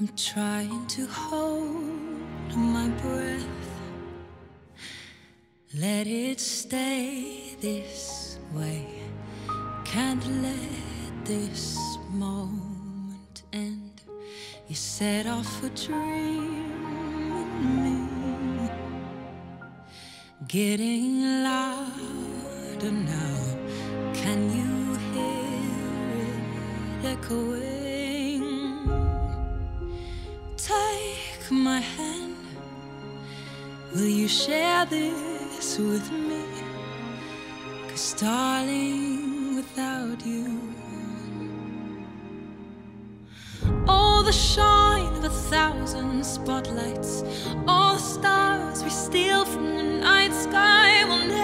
I'm trying to hold my breath. Let it stay this way. Can't let this moment end. You set off a dream in me, getting louder now. Can you hear it echoing? Take my hand. Will you share this with me? Cause, darling, without you, all the shine of a thousand spotlights, all the stars we steal from the night sky will never.